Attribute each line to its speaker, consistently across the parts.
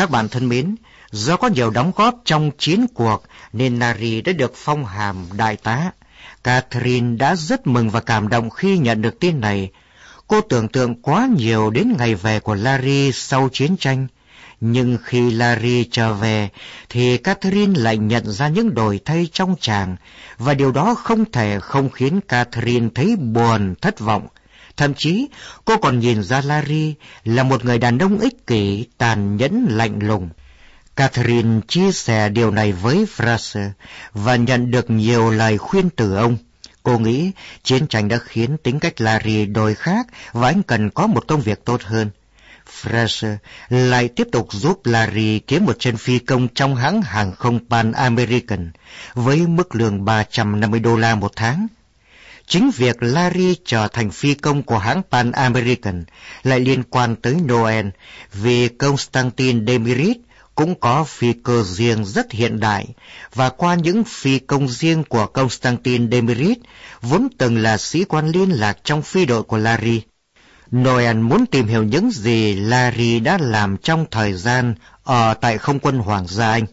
Speaker 1: Các bạn thân mến, do có nhiều đóng góp trong chiến cuộc nên Nari đã được phong hàm đại tá. Catherine đã rất mừng và cảm động khi nhận được tin này. Cô tưởng tượng quá nhiều đến ngày về của Larry sau chiến tranh. Nhưng khi Larry trở về, thì Catherine lại nhận ra những đổi thay trong chàng, và điều đó không thể không khiến Catherine thấy buồn, thất vọng. Thậm chí, cô còn nhìn ra Larry là một người đàn ông ích kỷ, tàn nhẫn, lạnh lùng. Catherine chia sẻ điều này với Fraser và nhận được nhiều lời khuyên từ ông. Cô nghĩ chiến tranh đã khiến tính cách Larry đổi khác và anh cần có một công việc tốt hơn. Fraser lại tiếp tục giúp Larry kiếm một chân phi công trong hãng hàng không Pan American với mức lương 350 đô la một tháng. Chính việc Larry trở thành phi công của hãng Pan American lại liên quan tới Noel, vì Constantine Demirit cũng có phi cơ riêng rất hiện đại, và qua những phi công riêng của Constantine Demirit vốn từng là sĩ quan liên lạc trong phi đội của Larry. Noel muốn tìm hiểu những gì Larry đã làm trong thời gian ở tại không quân Hoàng gia Anh.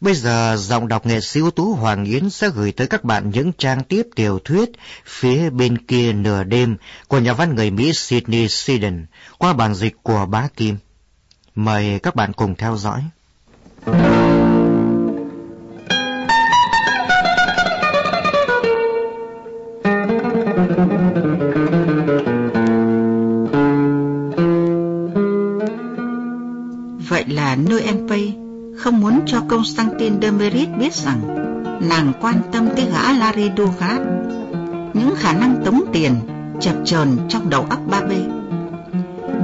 Speaker 1: Bây giờ giọng đọc nghệ sĩ ưu tú Hoàng Yến sẽ gửi tới các bạn những trang tiếp tiểu thuyết phía bên kia nửa đêm của nhà văn người Mỹ Sydney Sheldon qua bản dịch của Bá Kim. Mời các bạn cùng theo dõi.
Speaker 2: Vậy là nơi em Pay không muốn cho Constantine Demerit biết rằng nàng quan tâm tới gã Larry Dugat, những khả năng tống tiền chập chờn trong đầu óc ba b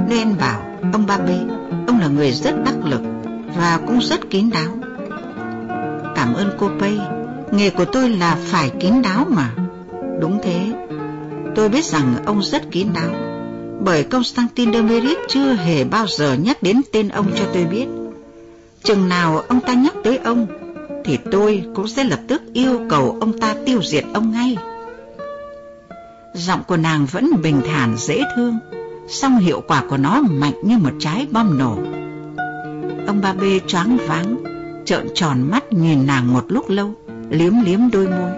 Speaker 2: Nên bảo ông ba b Ông là người rất đắc lực và cũng rất kín đáo. Cảm ơn cô Pay, nghề của tôi là phải kín đáo mà. Đúng thế, tôi biết rằng ông rất kín đáo, bởi Constantine de Merit chưa hề bao giờ nhắc đến tên ông cho tôi biết. Chừng nào ông ta nhắc tới ông, thì tôi cũng sẽ lập tức yêu cầu ông ta tiêu diệt ông ngay. Giọng của nàng vẫn bình thản dễ thương, song hiệu quả của nó mạnh như một trái bom nổ. Ông ba bê choáng váng, trợn tròn mắt nhìn nàng một lúc lâu, liếm liếm đôi môi.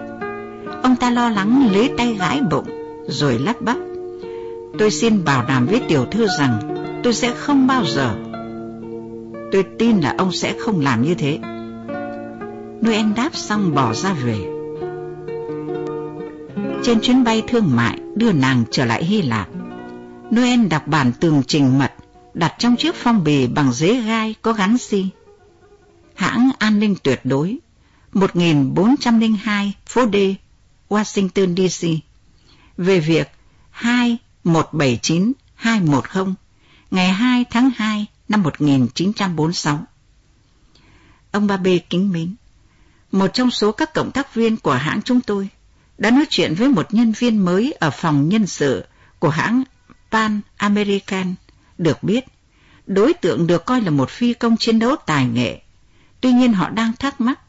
Speaker 2: Ông ta lo lắng lấy tay gãi bụng, rồi lắp bắp. Tôi xin bảo đảm với tiểu thư rằng tôi sẽ không bao giờ. Tôi tin là ông sẽ không làm như thế. Noel đáp xong bỏ ra về. Trên chuyến bay thương mại đưa nàng trở lại Hy Lạp, Noel đọc bản tường trình mật đặt trong chiếc phong bì bằng giấy gai có gắn xi. Hãng an ninh tuyệt đối 1402 phố D, Washington DC về việc 2179210 ngày 2 tháng 2 năm 1946. Ông Ba Bê kính mến, một trong số các cộng tác viên của hãng chúng tôi đã nói chuyện với một nhân viên mới ở phòng nhân sự của hãng Pan American được biết đối tượng được coi là một phi công chiến đấu tài nghệ. Tuy nhiên họ đang thắc mắc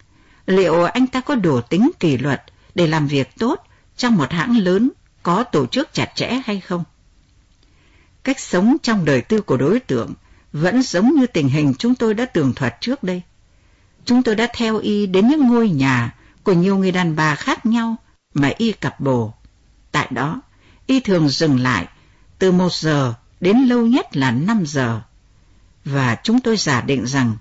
Speaker 2: liệu anh ta có đủ tính kỷ luật để làm việc tốt trong một hãng lớn có tổ chức chặt chẽ hay không. Cách sống trong đời tư của đối tượng vẫn giống như tình hình chúng tôi đã tường thuật trước đây. Chúng tôi đã theo y đến những ngôi nhà của nhiều người đàn bà khác nhau mà y cặp bồ. Tại đó, y thường dừng lại từ một giờ đến lâu nhất là năm giờ. Và chúng tôi giả định rằng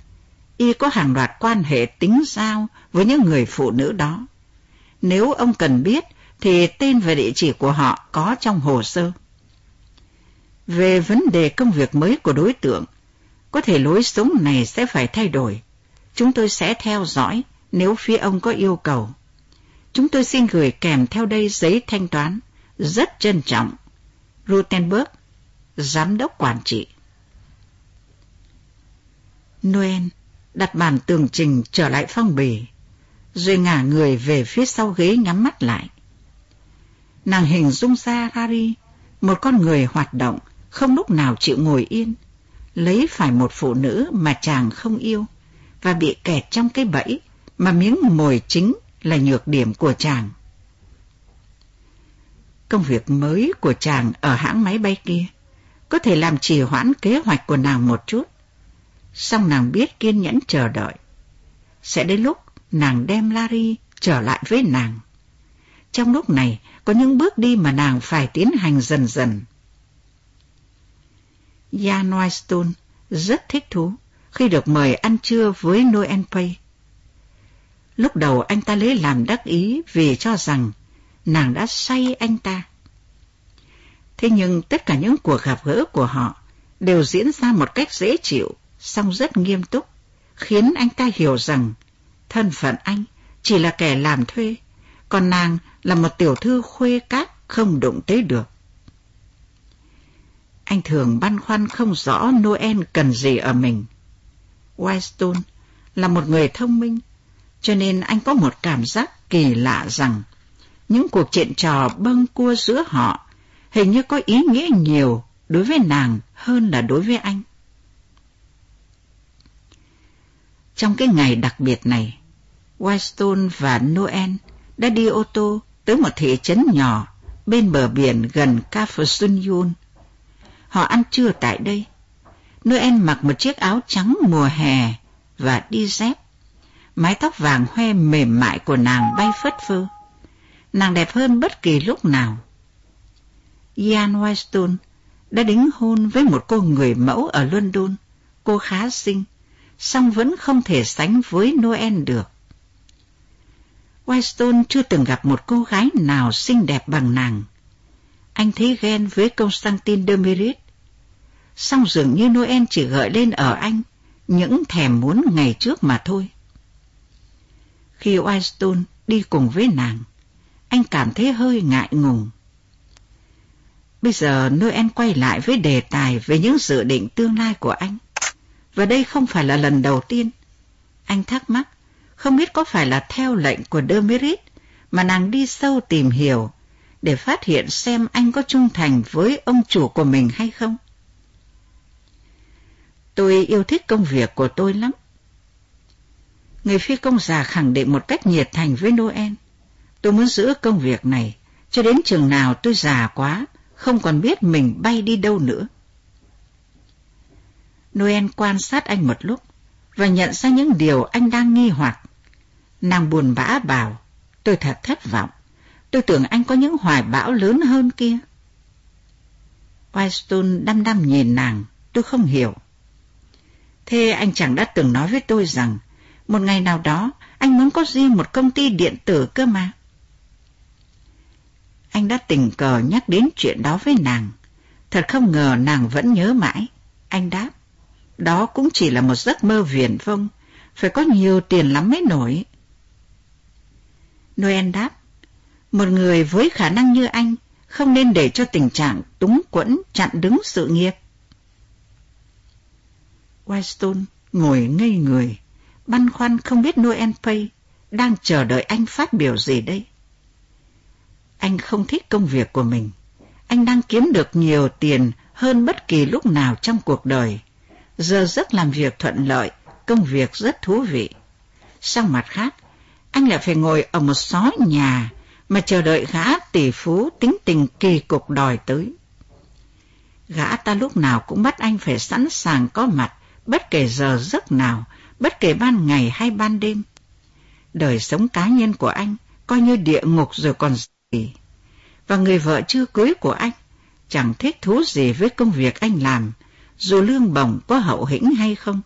Speaker 2: y có hàng loạt quan hệ tính giao với những người phụ nữ đó. Nếu ông cần biết thì tên và địa chỉ của họ có trong hồ sơ. Về vấn đề công việc mới của đối tượng, có thể lối sống này sẽ phải thay đổi. Chúng tôi sẽ theo dõi nếu phía ông có yêu cầu. Chúng tôi xin gửi kèm theo đây giấy thanh toán. Rất trân trọng. Rutenberg, giám đốc quản trị. Noel đặt bàn tường trình trở lại phong bì, rồi ngả người về phía sau ghế nhắm mắt lại. Nàng hình dung ra Harry, một con người hoạt động, không lúc nào chịu ngồi yên, lấy phải một phụ nữ mà chàng không yêu, và bị kẹt trong cái bẫy mà miếng mồi chính là nhược điểm của chàng. Công việc mới của chàng ở hãng máy bay kia có thể làm trì hoãn kế hoạch của nàng một chút. Xong nàng biết kiên nhẫn chờ đợi. Sẽ đến lúc nàng đem Larry trở lại với nàng. Trong lúc này, có những bước đi mà nàng phải tiến hành dần dần. Jan Whitestone rất thích thú khi được mời ăn trưa với Noel Pay. Lúc đầu anh ta lấy làm đắc ý vì cho rằng nàng đã say anh ta. Thế nhưng tất cả những cuộc gặp gỡ của họ đều diễn ra một cách dễ chịu, song rất nghiêm túc, khiến anh ta hiểu rằng thân phận anh chỉ là kẻ làm thuê, còn nàng là một tiểu thư khuê cát không đụng tới được. Anh thường băn khoăn không rõ Noel cần gì ở mình. Whitestone là một người thông minh, cho nên anh có một cảm giác kỳ lạ rằng những cuộc chuyện trò bâng cua giữa họ hình như có ý nghĩa nhiều đối với nàng hơn là đối với anh. Trong cái ngày đặc biệt này, Whitestone và Noel đã đi ô tô tới một thị trấn nhỏ bên bờ biển gần Cafesunyun. Họ ăn trưa tại đây. Noel mặc một chiếc áo trắng mùa hè và đi dép. Mái tóc vàng hoe mềm mại của nàng bay phất phơ. Nàng đẹp hơn bất kỳ lúc nào. Ian Whitestone đã đính hôn với một cô người mẫu ở London. Cô khá xinh, song vẫn không thể sánh với Noel được. Whitestone chưa từng gặp một cô gái nào xinh đẹp bằng nàng. Anh thấy ghen với Constantine de Merit. Song dường như Noel chỉ gợi lên ở anh những thèm muốn ngày trước mà thôi. Khi Whitestone đi cùng với nàng, anh cảm thấy hơi ngại ngùng. Bây giờ Noel quay lại với đề tài về những dự định tương lai của anh. Và đây không phải là lần đầu tiên. Anh thắc mắc, không biết có phải là theo lệnh của Demerit mà nàng đi sâu tìm hiểu để phát hiện xem anh có trung thành với ông chủ của mình hay không. Tôi yêu thích công việc của tôi lắm. Người phi công già khẳng định một cách nhiệt thành với Noel. Tôi muốn giữ công việc này cho đến chừng nào tôi già quá, không còn biết mình bay đi đâu nữa. Noel quan sát anh một lúc và nhận ra những điều anh đang nghi hoặc. Nàng buồn bã bảo, tôi thật thất vọng. Tôi tưởng anh có những hoài bão lớn hơn kia. Whitestone đăm đăm nhìn nàng, tôi không hiểu. Thế anh chẳng đã từng nói với tôi rằng, một ngày nào đó anh muốn có riêng một công ty điện tử cơ mà. Anh đã tình cờ nhắc đến chuyện đó với nàng. Thật không ngờ nàng vẫn nhớ mãi. Anh đáp, đó cũng chỉ là một giấc mơ viển vông, phải có nhiều tiền lắm mới nổi. Noel đáp, một người với khả năng như anh không nên để cho tình trạng túng quẫn chặn đứng sự nghiệp. Weston ngồi ngây người, băn khoăn không biết Noel Pay đang chờ đợi anh phát biểu gì đây. Anh không thích công việc của mình. Anh đang kiếm được nhiều tiền hơn bất kỳ lúc nào trong cuộc đời. Giờ giấc làm việc thuận lợi, công việc rất thú vị. Sau mặt khác, anh lại phải ngồi ở một xó nhà mà chờ đợi gã tỷ phú tính tình kỳ cục đòi tới. Gã ta lúc nào cũng bắt anh phải sẵn sàng có mặt bất kể giờ giấc nào, bất kể ban ngày hay ban đêm. Đời sống cá nhân của anh coi như địa ngục rồi còn gì. Và người vợ chưa cưới của anh chẳng thích thú gì với công việc anh làm, dù lương bổng có hậu hĩnh hay không.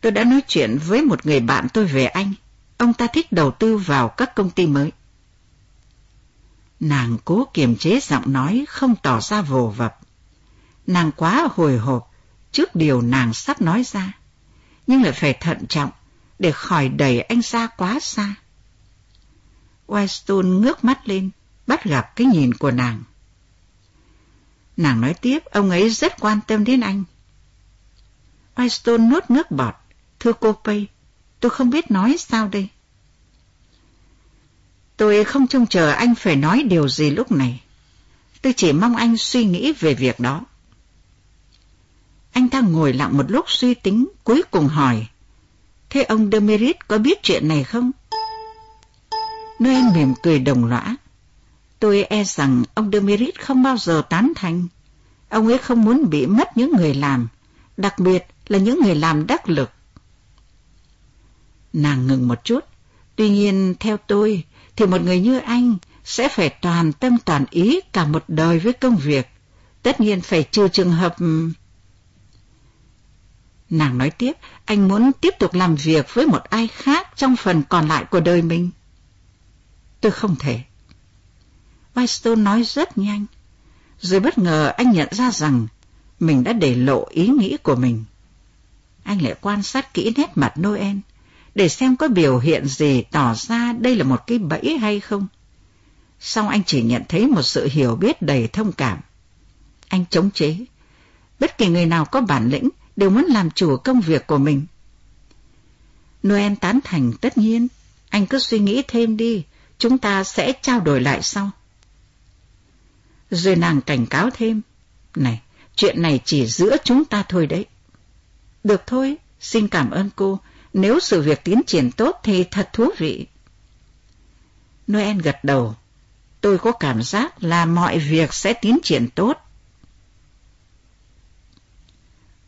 Speaker 2: Tôi đã nói chuyện với một người bạn tôi về anh. Ông ta thích đầu tư vào các công ty mới. Nàng cố kiềm chế giọng nói không tỏ ra vồ vập. Nàng quá hồi hộp trước điều nàng sắp nói ra, nhưng lại phải thận trọng để khỏi đẩy anh ra quá xa. Weston ngước mắt lên, bắt gặp cái nhìn của nàng. Nàng nói tiếp, ông ấy rất quan tâm đến anh. Weston nuốt nước bọt. Thưa cô Pay, tôi không biết nói sao đây. Tôi không trông chờ anh phải nói điều gì lúc này. Tôi chỉ mong anh suy nghĩ về việc đó. Anh ta ngồi lặng một lúc suy tính, cuối cùng hỏi. Thế ông Demerit có biết chuyện này không? Noel mỉm cười đồng lõa. Tôi e rằng ông Demerit không bao giờ tán thành. Ông ấy không muốn bị mất những người làm, đặc biệt là những người làm đắc lực. Nàng ngừng một chút, tuy nhiên theo tôi thì một người như anh sẽ phải toàn tâm toàn ý cả một đời với công việc. Tất nhiên phải trừ trường hợp... Nàng nói tiếp, anh muốn tiếp tục làm việc với một ai khác trong phần còn lại của đời mình. Tôi không thể. Whitestone nói rất nhanh, rồi bất ngờ anh nhận ra rằng mình đã để lộ ý nghĩ của mình. Anh lại quan sát kỹ nét mặt Noel để xem có biểu hiện gì tỏ ra đây là một cái bẫy hay không. Xong anh chỉ nhận thấy một sự hiểu biết đầy thông cảm. Anh chống chế. Bất kỳ người nào có bản lĩnh đều muốn làm chủ công việc của mình. Noel tán thành tất nhiên. Anh cứ suy nghĩ thêm đi, chúng ta sẽ trao đổi lại sau. Rồi nàng cảnh cáo thêm. Này, chuyện này chỉ giữa chúng ta thôi đấy. Được thôi, xin cảm ơn cô. Nếu sự việc tiến triển tốt thì thật thú vị. Noel gật đầu. Tôi có cảm giác là mọi việc sẽ tiến triển tốt.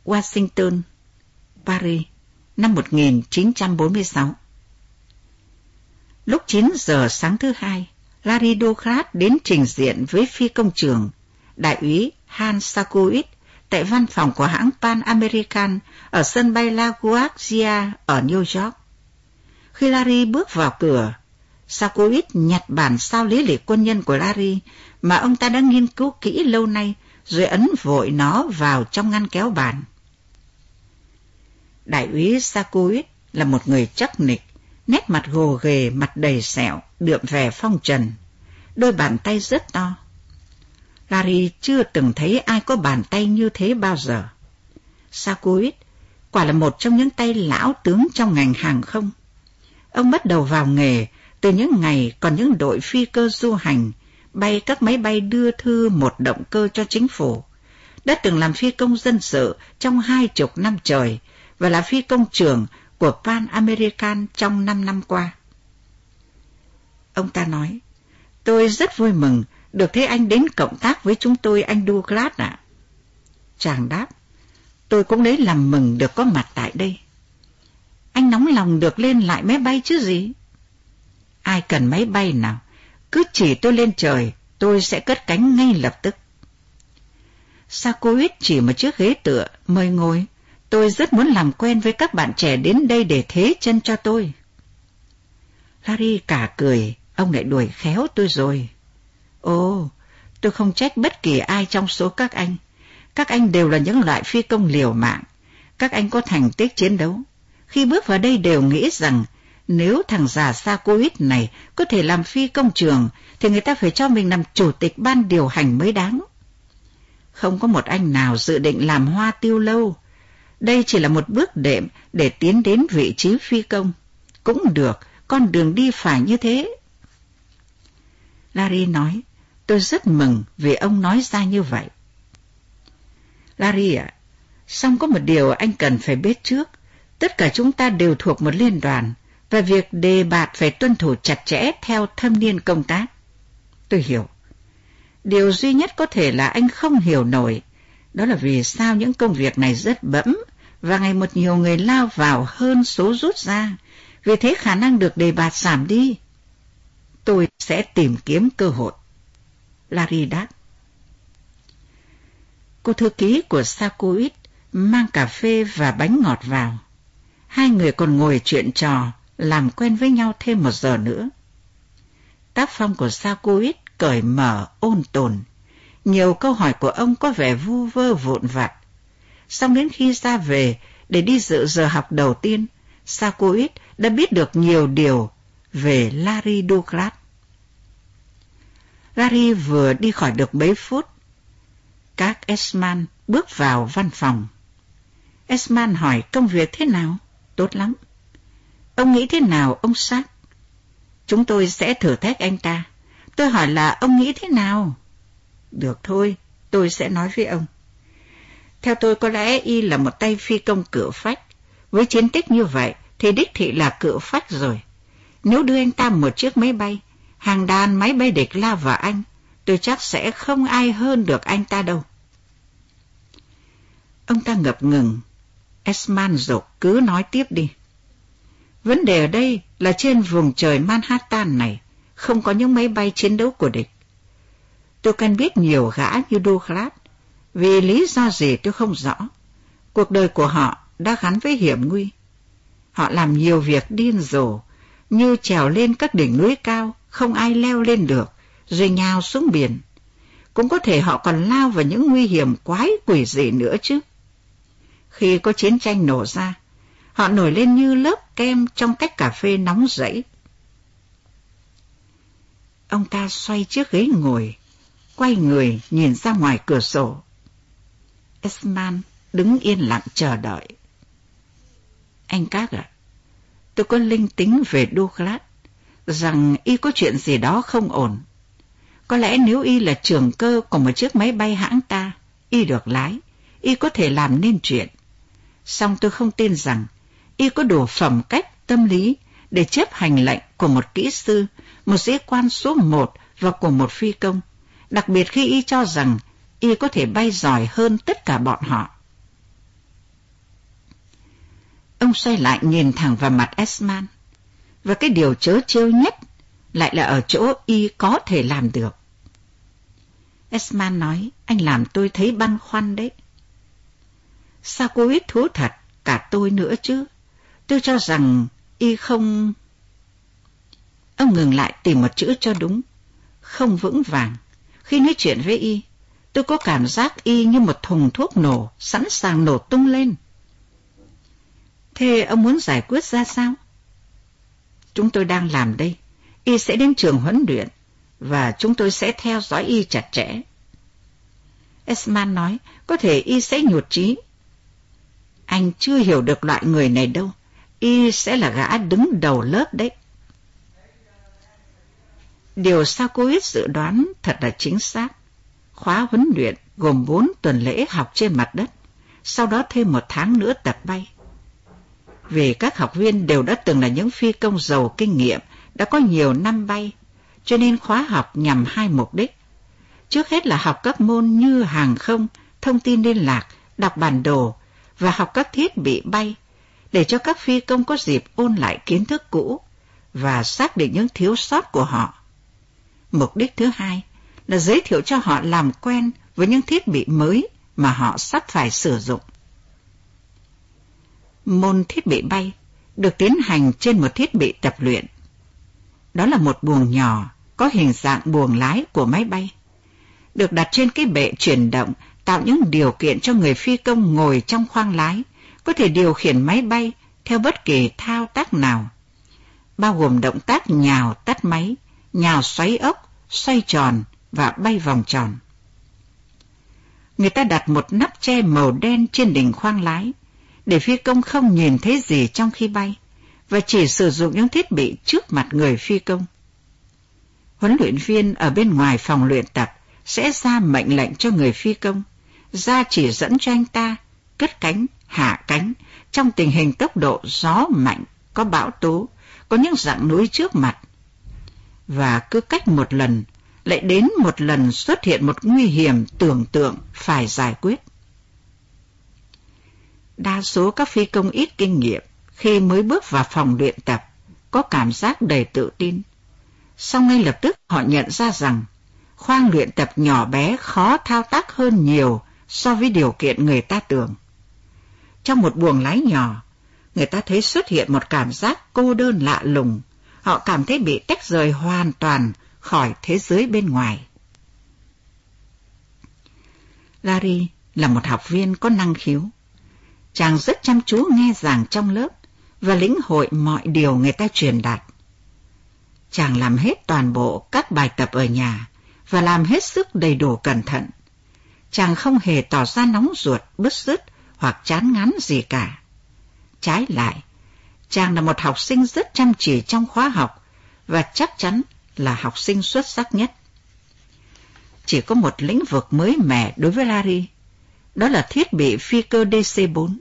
Speaker 2: Washington, Paris, năm 1946 Lúc 9 giờ sáng thứ hai, Larry Ducrat đến trình diện với phi công trường, đại úy Hans Sakowitz tại văn phòng của hãng Pan American ở sân bay La Guardia ở New York. Khi Larry bước vào cửa, Sakowitz nhặt bản sao lý lịch quân nhân của Larry mà ông ta đã nghiên cứu kỹ lâu nay rồi ấn vội nó vào trong ngăn kéo bàn. Đại úy Sakowitz là một người chắc nịch, nét mặt gồ ghề, mặt đầy sẹo, đượm vẻ phong trần. Đôi bàn tay rất to. Larry chưa từng thấy ai có bàn tay như thế bao giờ. Sakowitz quả là một trong những tay lão tướng trong ngành hàng không. Ông bắt đầu vào nghề từ những ngày còn những đội phi cơ du hành, bay các máy bay đưa thư một động cơ cho chính phủ. Đã từng làm phi công dân sự trong hai chục năm trời và là phi công trưởng của Pan American trong năm năm qua. Ông ta nói, tôi rất vui mừng được thế anh đến cộng tác với chúng tôi anh Douglas ạ. Chàng đáp, tôi cũng lấy làm mừng được có mặt tại đây. Anh nóng lòng được lên lại máy bay chứ gì? Ai cần máy bay nào, cứ chỉ tôi lên trời, tôi sẽ cất cánh ngay lập tức. Sakoit chỉ một chiếc ghế tựa, mời ngồi. Tôi rất muốn làm quen với các bạn trẻ đến đây để thế chân cho tôi. Larry cả cười, ông lại đuổi khéo tôi rồi. Ồ, tôi không trách bất kỳ ai trong số các anh. Các anh đều là những loại phi công liều mạng. Các anh có thành tích chiến đấu. Khi bước vào đây đều nghĩ rằng nếu thằng già xa Covid này có thể làm phi công trường thì người ta phải cho mình làm chủ tịch ban điều hành mới đáng. Không có một anh nào dự định làm hoa tiêu lâu. Đây chỉ là một bước đệm để tiến đến vị trí phi công. Cũng được, con đường đi phải như thế. Larry nói, tôi rất mừng vì ông nói ra như vậy. Larry ạ, à, song có một điều anh cần phải biết trước. Tất cả chúng ta đều thuộc một liên đoàn, và việc đề bạt phải tuân thủ chặt chẽ theo thâm niên công tác. Tôi hiểu. Điều duy nhất có thể là anh không hiểu nổi, đó là vì sao những công việc này rất bẫm và ngày một nhiều người lao vào hơn số rút ra, vì thế khả năng được đề bạt giảm đi. Tôi sẽ tìm kiếm cơ hội. Larry đáp. Cô thư ký của Sakuit mang cà phê và bánh ngọt vào. Hai người còn ngồi chuyện trò, làm quen với nhau thêm một giờ nữa. Tác phong của Sakuit cởi mở, ôn tồn. Nhiều câu hỏi của ông có vẻ vu vơ vụn vặt. Xong đến khi ra về để đi dự giờ học đầu tiên, Sakuit đã biết được nhiều điều về Larry Douglas. Gary vừa đi khỏi được mấy phút. Các Esman bước vào văn phòng. Esman hỏi công việc thế nào? Tốt lắm. Ông nghĩ thế nào ông Sát? Chúng tôi sẽ thử thách anh ta. Tôi hỏi là ông nghĩ thế nào? Được thôi, tôi sẽ nói với ông. Theo tôi có lẽ y là một tay phi công cửa phách. Với chiến tích như vậy thì đích thị là cửa phách rồi. Nếu đưa anh ta một chiếc máy bay, hàng đàn máy bay địch lao vào anh, tôi chắc sẽ không ai hơn được anh ta đâu. Ông ta ngập ngừng. Esman dục cứ nói tiếp đi. Vấn đề ở đây là trên vùng trời Manhattan này không có những máy bay chiến đấu của địch. Tôi cần biết nhiều gã như Douglas, vì lý do gì tôi không rõ. Cuộc đời của họ đã gắn với hiểm nguy. Họ làm nhiều việc điên rồ, như trèo lên các đỉnh núi cao, không ai leo lên được, rồi nhào xuống biển. Cũng có thể họ còn lao vào những nguy hiểm quái quỷ gì nữa chứ. Khi có chiến tranh nổ ra, họ nổi lên như lớp kem trong cách cà phê nóng rẫy. Ông ta xoay chiếc ghế ngồi, quay người nhìn ra ngoài cửa sổ. Esman đứng yên lặng chờ đợi. Anh Các ạ, tôi có linh tính về Douglas, rằng y có chuyện gì đó không ổn. Có lẽ nếu y là trưởng cơ của một chiếc máy bay hãng ta, y được lái, y có thể làm nên chuyện. Song tôi không tin rằng y có đủ phẩm cách tâm lý để chấp hành lệnh của một kỹ sư, một sĩ quan số một và của một phi công, đặc biệt khi y cho rằng y có thể bay giỏi hơn tất cả bọn họ. Ông xoay lại nhìn thẳng vào mặt Esman, và cái điều chớ trêu nhất lại là ở chỗ y có thể làm được. Esman nói, anh làm tôi thấy băn khoăn đấy. Sao cô ít thú thật, cả tôi nữa chứ? Tôi cho rằng y không... Ông ngừng lại tìm một chữ cho đúng. Không vững vàng. Khi nói chuyện với y, tôi có cảm giác y như một thùng thuốc nổ, sẵn sàng nổ tung lên. Thế ông muốn giải quyết ra sao? Chúng tôi đang làm đây. Y sẽ đến trường huấn luyện và chúng tôi sẽ theo dõi y chặt chẽ. Esman nói, có thể y sẽ nhụt chí. Anh chưa hiểu được loại người này đâu. Y sẽ là gã đứng đầu lớp đấy. Điều sao cô ít dự đoán thật là chính xác. Khóa huấn luyện gồm 4 tuần lễ học trên mặt đất, sau đó thêm một tháng nữa tập bay. Vì các học viên đều đã từng là những phi công giàu kinh nghiệm, đã có nhiều năm bay, cho nên khóa học nhằm hai mục đích. Trước hết là học các môn như hàng không, thông tin liên lạc, đọc bản đồ và học các thiết bị bay, để cho các phi công có dịp ôn lại kiến thức cũ và xác định những thiếu sót của họ. Mục đích thứ hai là giới thiệu cho họ làm quen với những thiết bị mới mà họ sắp phải sử dụng. Môn thiết bị bay được tiến hành trên một thiết bị tập luyện. Đó là một buồng nhỏ có hình dạng buồng lái của máy bay, được đặt trên cái bệ chuyển động tạo những điều kiện cho người phi công ngồi trong khoang lái có thể điều khiển máy bay theo bất kỳ thao tác nào, bao gồm động tác nhào tắt máy, nhào xoáy ốc, xoay tròn và bay vòng tròn. Người ta đặt một nắp che màu đen trên đỉnh khoang lái để phi công không nhìn thấy gì trong khi bay và chỉ sử dụng những thiết bị trước mặt người phi công. Huấn luyện viên ở bên ngoài phòng luyện tập sẽ ra mệnh lệnh cho người phi công, ra chỉ dẫn cho anh ta cất cánh, hạ cánh trong tình hình tốc độ gió mạnh, có bão tố, có những dạng núi trước mặt. Và cứ cách một lần, lại đến một lần xuất hiện một nguy hiểm tưởng tượng phải giải quyết. Đa số các phi công ít kinh nghiệm khi mới bước vào phòng luyện tập có cảm giác đầy tự tin. Sau ngay lập tức họ nhận ra rằng khoang luyện tập nhỏ bé khó thao tác hơn nhiều so với điều kiện người ta tưởng. Trong một buồng lái nhỏ, người ta thấy xuất hiện một cảm giác cô đơn lạ lùng. Họ cảm thấy bị tách rời hoàn toàn khỏi thế giới bên ngoài. Larry là một học viên có năng khiếu. Chàng rất chăm chú nghe giảng trong lớp và lĩnh hội mọi điều người ta truyền đạt. Chàng làm hết toàn bộ các bài tập ở nhà và làm hết sức đầy đủ cẩn thận. Chàng không hề tỏ ra nóng ruột, bứt rứt hoặc chán ngán gì cả. Trái lại, chàng là một học sinh rất chăm chỉ trong khóa học và chắc chắn là học sinh xuất sắc nhất. Chỉ có một lĩnh vực mới mẻ đối với Larry, đó là thiết bị phi cơ DC-4.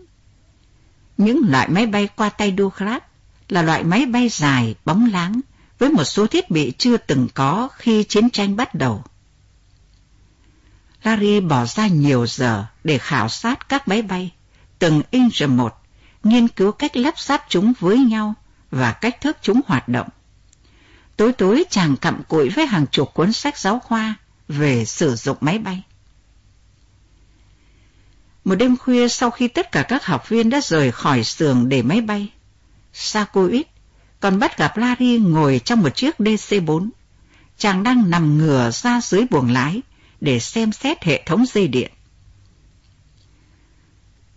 Speaker 2: Những loại máy bay qua tay Douglas là loại máy bay dài, bóng láng, với một số thiết bị chưa từng có khi chiến tranh bắt đầu. Larry bỏ ra nhiều giờ để khảo sát các máy bay, từng inch một, nghiên cứu cách lắp ráp chúng với nhau và cách thức chúng hoạt động. Tối tối chàng cặm cụi với hàng chục cuốn sách giáo khoa về sử dụng máy bay. Một đêm khuya sau khi tất cả các học viên đã rời khỏi xưởng để máy bay, Sakoit còn bắt gặp Larry ngồi trong một chiếc DC-4. Chàng đang nằm ngửa ra dưới buồng lái để xem xét hệ thống dây điện.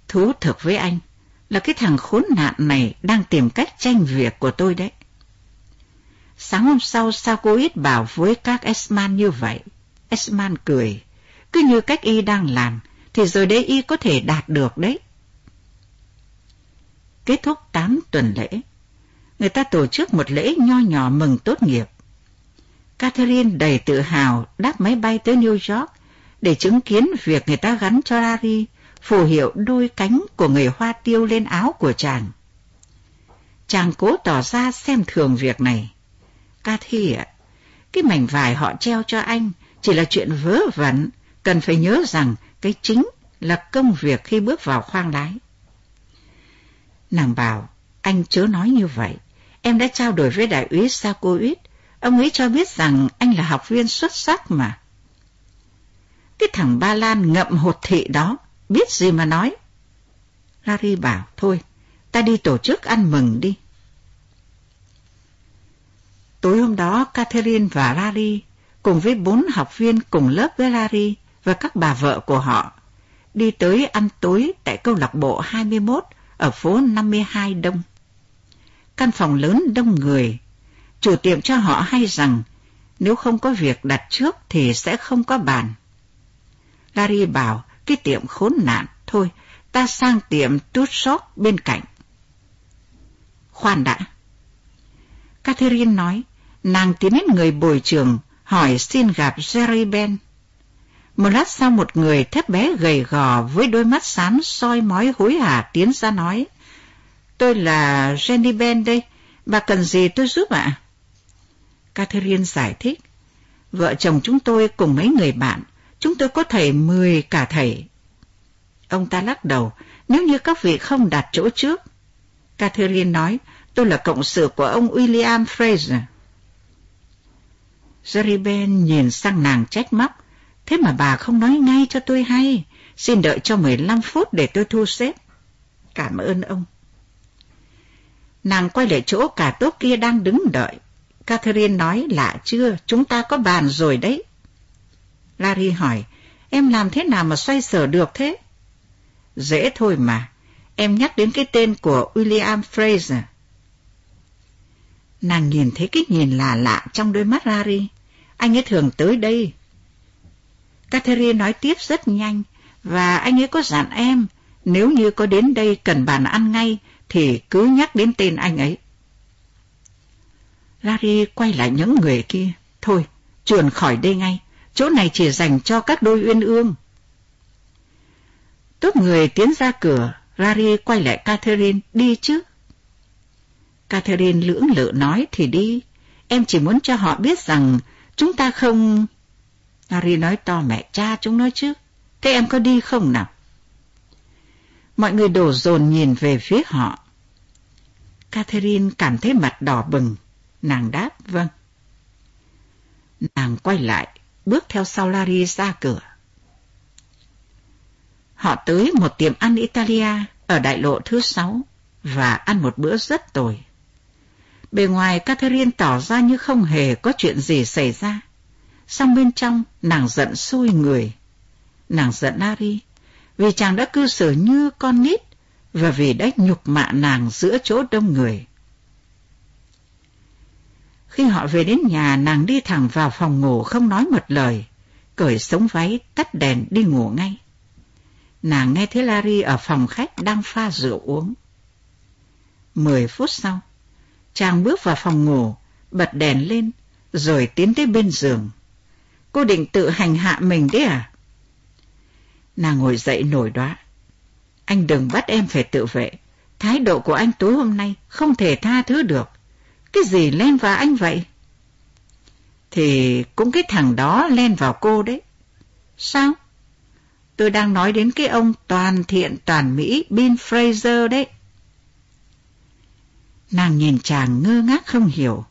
Speaker 2: Thú thực với anh là cái thằng khốn nạn này đang tìm cách tranh việc của tôi đấy. Sáng hôm sau Sakoit bảo với các Esman như vậy. Esman cười. Cứ như cách y đang làm, thì rồi đây y có thể đạt được đấy. Kết thúc 8 tuần lễ, người ta tổ chức một lễ nho nhỏ mừng tốt nghiệp. Catherine đầy tự hào đáp máy bay tới New York để chứng kiến việc người ta gắn cho Larry phù hiệu đôi cánh của người hoa tiêu lên áo của chàng. Chàng cố tỏ ra xem thường việc này. Cathy ạ, cái mảnh vải họ treo cho anh chỉ là chuyện vớ vẩn, cần phải nhớ rằng cái chính là công việc khi bước vào khoang lái. Nàng bảo, anh chớ nói như vậy. Em đã trao đổi với đại úy Sakoit. Ông ấy cho biết rằng anh là học viên xuất sắc mà. Cái thằng Ba Lan ngậm hột thị đó, biết gì mà nói. Larry bảo, thôi, ta đi tổ chức ăn mừng đi. Tối hôm đó, Catherine và Larry cùng với bốn học viên cùng lớp với Larry và các bà vợ của họ đi tới ăn tối tại câu lạc bộ 21 ở phố 52 Đông. Căn phòng lớn đông người, chủ tiệm cho họ hay rằng nếu không có việc đặt trước thì sẽ không có bàn. Larry bảo cái tiệm khốn nạn, thôi ta sang tiệm tút shop bên cạnh. Khoan đã. Catherine nói, nàng tiến đến người bồi trường hỏi xin gặp Jerry Ben. Một lát sau một người thép bé gầy gò với đôi mắt xám soi mói hối hả tiến ra nói. Tôi là Jenny Ben đây, bà cần gì tôi giúp ạ? À? Catherine giải thích. Vợ chồng chúng tôi cùng mấy người bạn, chúng tôi có thầy mười cả thầy. Ông ta lắc đầu, nếu như các vị không đặt chỗ trước. Catherine nói, tôi là cộng sự của ông William Fraser. Jerry Ben nhìn sang nàng trách móc. Thế mà bà không nói ngay cho tôi hay. Xin đợi cho 15 phút để tôi thu xếp. Cảm ơn ông. Nàng quay lại chỗ cả tốt kia đang đứng đợi. Catherine nói lạ chưa, chúng ta có bàn rồi đấy. Larry hỏi, em làm thế nào mà xoay sở được thế? Dễ thôi mà, em nhắc đến cái tên của William Fraser. Nàng nhìn thấy cái nhìn lạ lạ trong đôi mắt Larry. Anh ấy thường tới đây. Catherine nói tiếp rất nhanh, và anh ấy có dặn em, nếu như có đến đây cần bàn ăn ngay, thì cứ nhắc đến tên anh ấy. Larry quay lại những người kia. Thôi, chuồn khỏi đây ngay, chỗ này chỉ dành cho các đôi uyên ương. Tốt người tiến ra cửa, Larry quay lại Catherine, đi chứ. Catherine lưỡng lự nói thì đi, em chỉ muốn cho họ biết rằng Chúng ta không... Harry nói to mẹ cha chúng nói chứ. Thế em có đi không nào? Mọi người đổ dồn nhìn về phía họ. Catherine cảm thấy mặt đỏ bừng. Nàng đáp vâng. Nàng quay lại, bước theo sau Larry ra cửa. Họ tới một tiệm ăn Italia ở đại lộ thứ sáu và ăn một bữa rất tồi. Bề ngoài Catherine tỏ ra như không hề có chuyện gì xảy ra. Xong bên trong, nàng giận sôi người. Nàng giận Ari, vì chàng đã cư xử như con nít, và vì đã nhục mạ nàng giữa chỗ đông người. Khi họ về đến nhà, nàng đi thẳng vào phòng ngủ không nói một lời, cởi sống váy, tắt đèn đi ngủ ngay. Nàng nghe thấy Larry ở phòng khách đang pha rượu uống. Mười phút sau, Chàng bước vào phòng ngủ, bật đèn lên, rồi tiến tới bên giường. Cô định tự hành hạ mình đấy à? Nàng ngồi dậy nổi đoá. Anh đừng bắt em phải tự vệ. Thái độ của anh tối hôm nay không thể tha thứ được. Cái gì len vào anh vậy? Thì cũng cái thằng đó len vào cô đấy. Sao? Tôi đang nói đến cái ông toàn thiện, toàn Mỹ Bill Fraser đấy. Nàng nhìn chàng ngơ ngác không hiểu.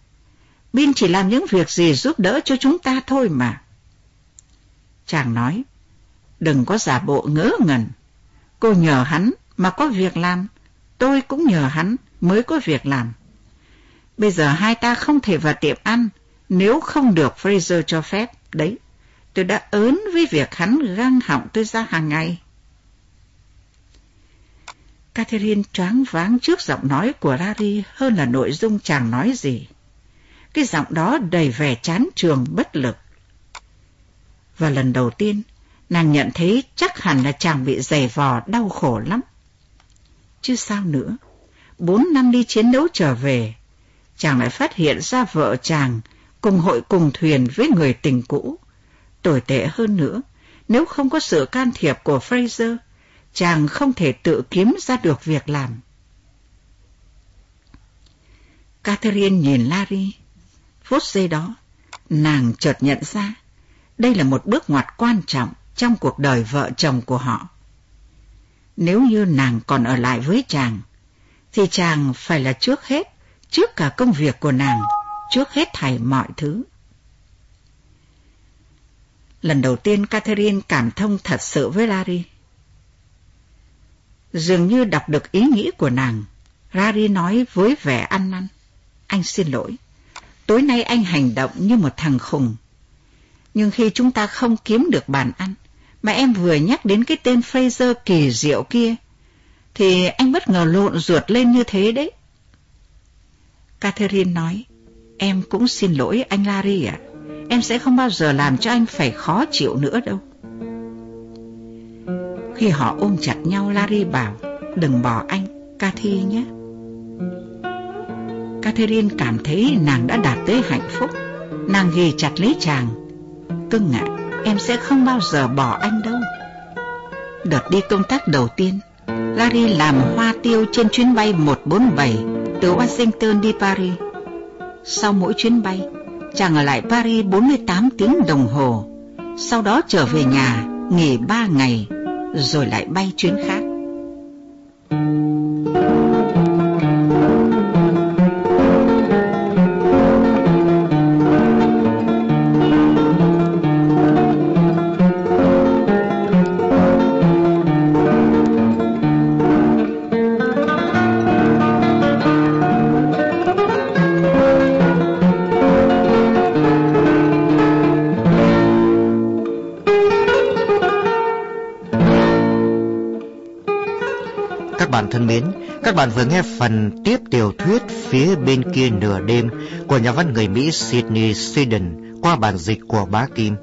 Speaker 2: bin chỉ làm những việc gì giúp đỡ cho chúng ta thôi mà. Chàng nói, đừng có giả bộ ngớ ngẩn. Cô nhờ hắn mà có việc làm, tôi cũng nhờ hắn mới có việc làm. Bây giờ hai ta không thể vào tiệm ăn nếu không được Fraser cho phép. Đấy, tôi đã ớn với việc hắn găng họng tôi ra hàng ngày. Catherine choáng váng trước giọng nói của Larry hơn là nội dung chàng nói gì. Cái giọng đó đầy vẻ chán trường bất lực. Và lần đầu tiên, nàng nhận thấy chắc hẳn là chàng bị dày vò đau khổ lắm. Chứ sao nữa, bốn năm đi chiến đấu trở về, chàng lại phát hiện ra vợ chàng cùng hội cùng thuyền với người tình cũ. Tồi tệ hơn nữa, nếu không có sự can thiệp của Fraser, chàng không thể tự kiếm ra được việc làm. Catherine nhìn Larry. Phút giây đó, nàng chợt nhận ra đây là một bước ngoặt quan trọng trong cuộc đời vợ chồng của họ. Nếu như nàng còn ở lại với chàng, thì chàng phải là trước hết, trước cả công việc của nàng, trước hết thảy mọi thứ. Lần đầu tiên Catherine cảm thông thật sự với Larry. Dường như đọc được ý nghĩ của nàng, Larry nói với vẻ ăn năn. Anh xin lỗi, tối nay anh hành động như một thằng khùng. Nhưng khi chúng ta không kiếm được bàn ăn, mà em vừa nhắc đến cái tên Fraser kỳ diệu kia, thì anh bất ngờ lộn ruột lên như thế đấy. Catherine nói, em cũng xin lỗi anh Larry ạ. Em sẽ không bao giờ làm cho anh phải khó chịu nữa đâu. Khi họ ôm chặt nhau, Larry bảo, đừng bỏ anh, Cathy nhé. Catherine cảm thấy nàng đã đạt tới hạnh phúc. Nàng ghi chặt lấy chàng. Cưng ạ, em sẽ không bao giờ bỏ anh đâu. Đợt đi công tác đầu tiên, Larry làm hoa tiêu trên chuyến bay 147 từ Washington đi Paris. Sau mỗi chuyến bay, chàng ở lại Paris 48 tiếng đồng hồ, sau đó trở về nhà, nghỉ 3 ngày, rồi lại bay chuyến khác.
Speaker 1: Thân mến, các bạn vừa nghe phần tiếp tiểu thuyết phía bên kia nửa đêm của nhà văn người Mỹ Sydney Sheldon qua bản dịch của Bá Kim.